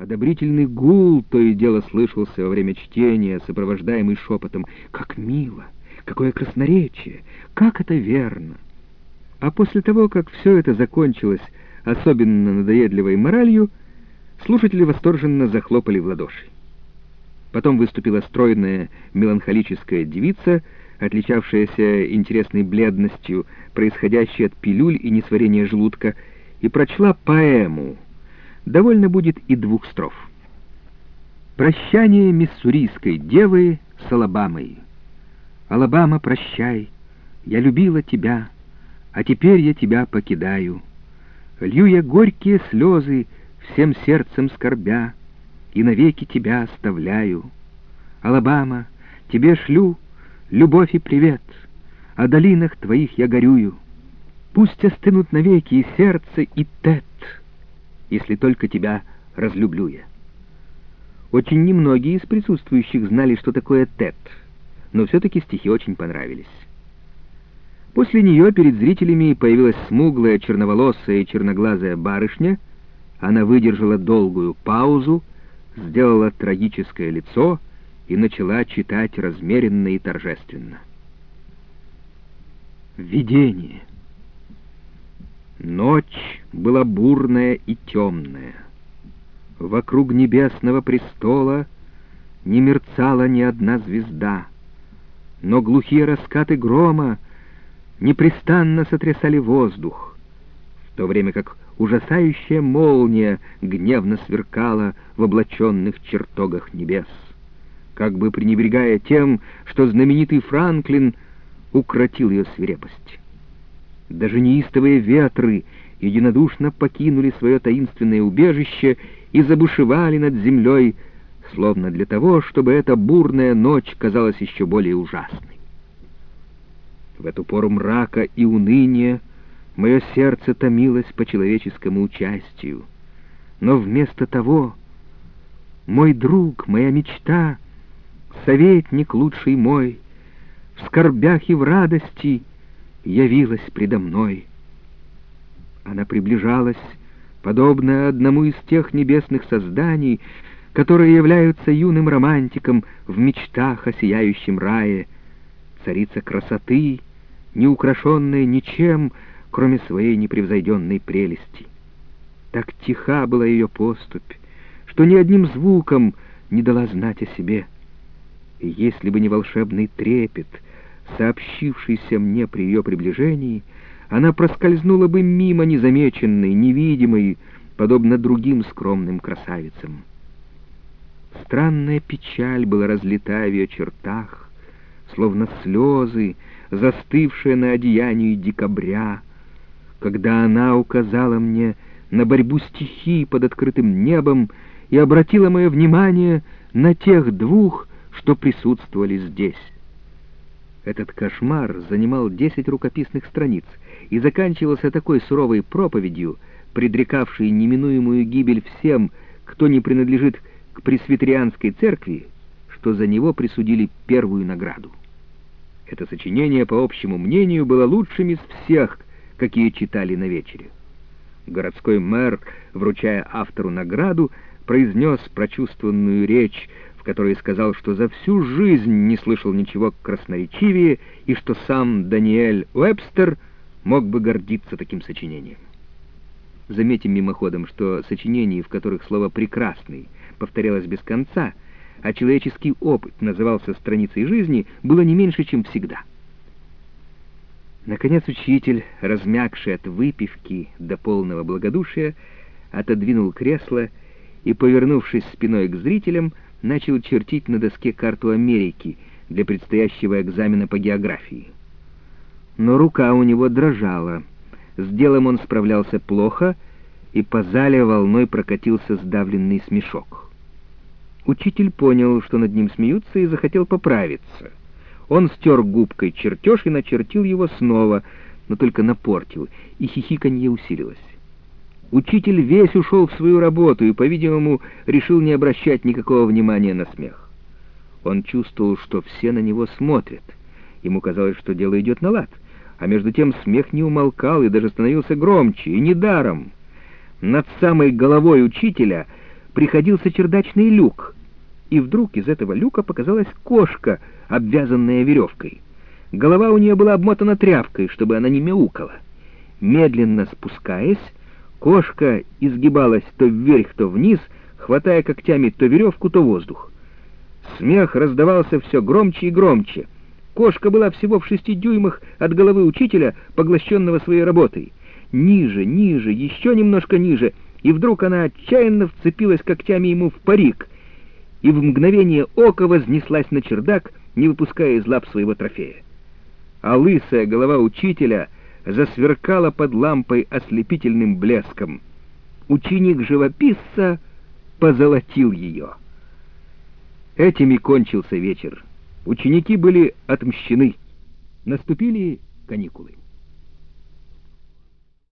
Одобрительный гул то и дело слышался во время чтения, сопровождаемый шепотом «Как мило! Какое красноречие! Как это верно!» А после того, как все это закончилось особенно надоедливой моралью, слушатели восторженно захлопали в ладоши. Потом выступила стройная меланхолическая девица, отличавшаяся интересной бледностью, происходящей от пилюль и несварения желудка, и прочла поэму. Довольно будет и двух строф. «Прощание миссурийской девы с Алабамой. Алабама, прощай, я любила тебя, а теперь я тебя покидаю. Лью я горькие слезы, всем сердцем скорбя, и навеки тебя оставляю. Алабама, тебе шлю любовь и привет, о долинах твоих я горюю. Пусть остынут навеки и сердце, и тет, если только тебя разлюблю я. Очень немногие из присутствующих знали, что такое тет, но все-таки стихи очень понравились. После нее перед зрителями появилась смуглая, черноволосая и черноглазая барышня. Она выдержала долгую паузу, сделала трагическое лицо и начала читать размеренно и торжественно. Видение. Ночь была бурная и темная. Вокруг небесного престола не мерцала ни одна звезда, но глухие раскаты грома непрестанно сотрясали воздух, в то время как ужасающая молния гневно сверкала в облаченных чертогах небес, как бы пренебрегая тем, что знаменитый Франклин укротил ее свирепость. Даже неистовые ветры единодушно покинули свое таинственное убежище и забушевали над землей, словно для того, чтобы эта бурная ночь казалась еще более ужасной. В эту пору мрака и уныния мое сердце томилось по человеческому участию. Но вместо того, мой друг, моя мечта, советник лучший мой, в скорбях и в радости явилась предо мной. Она приближалась, подобно одному из тех небесных созданий, которые являются юным романтиком в мечтах о сияющем рае, царица красоты — не украшенная ничем, кроме своей непревзойденной прелести. Так тиха была ее поступь, что ни одним звуком не дала знать о себе. И если бы не волшебный трепет, сообщившийся мне при ее приближении, она проскользнула бы мимо незамеченной, невидимой, подобно другим скромным красавицам. Странная печаль была разлита в ее чертах, словно слезы, застывшая на одеянии декабря, когда она указала мне на борьбу стихий под открытым небом и обратила мое внимание на тех двух, что присутствовали здесь. Этот кошмар занимал десять рукописных страниц и заканчивался такой суровой проповедью, предрекавшей неминуемую гибель всем, кто не принадлежит к пресвитерианской церкви, что за него присудили первую награду. Это сочинение, по общему мнению, было лучшим из всех, какие читали на вечере. Городской мэр, вручая автору награду, произнес прочувствованную речь, в которой сказал, что за всю жизнь не слышал ничего красноречивее и что сам Даниэль Уэбстер мог бы гордиться таким сочинением. Заметим мимоходом, что сочинений, в которых слово «прекрасный» повторялось без конца — а человеческий опыт назывался страницей жизни, было не меньше, чем всегда. Наконец учитель, размягший от выпивки до полного благодушия, отодвинул кресло и, повернувшись спиной к зрителям, начал чертить на доске карту Америки для предстоящего экзамена по географии. Но рука у него дрожала. С делом он справлялся плохо, и по зале волной прокатился сдавленный смешок. Учитель понял, что над ним смеются, и захотел поправиться. Он стер губкой чертеж и начертил его снова, но только напортил, и хихиканье усилилось. Учитель весь ушел в свою работу и, по-видимому, решил не обращать никакого внимания на смех. Он чувствовал, что все на него смотрят. Ему казалось, что дело идет на лад, а между тем смех не умолкал и даже становился громче, и недаром. Над самой головой учителя — приходился чердачный люк, и вдруг из этого люка показалась кошка, обвязанная веревкой. Голова у нее была обмотана тряпкой, чтобы она не мяукала. Медленно спускаясь, кошка изгибалась то вверх, то вниз, хватая когтями то веревку, то воздух. Смех раздавался все громче и громче. Кошка была всего в шести дюймах от головы учителя, поглощенного своей работой. Ниже, ниже, еще немножко ниже, и вдруг она отчаянно вцепилась когтями ему в парик, и в мгновение ока вознеслась на чердак, не выпуская из лап своего трофея. А лысая голова учителя засверкала под лампой ослепительным блеском. Ученик живописца позолотил ее. Этими кончился вечер. Ученики были отмщены. Наступили каникулы.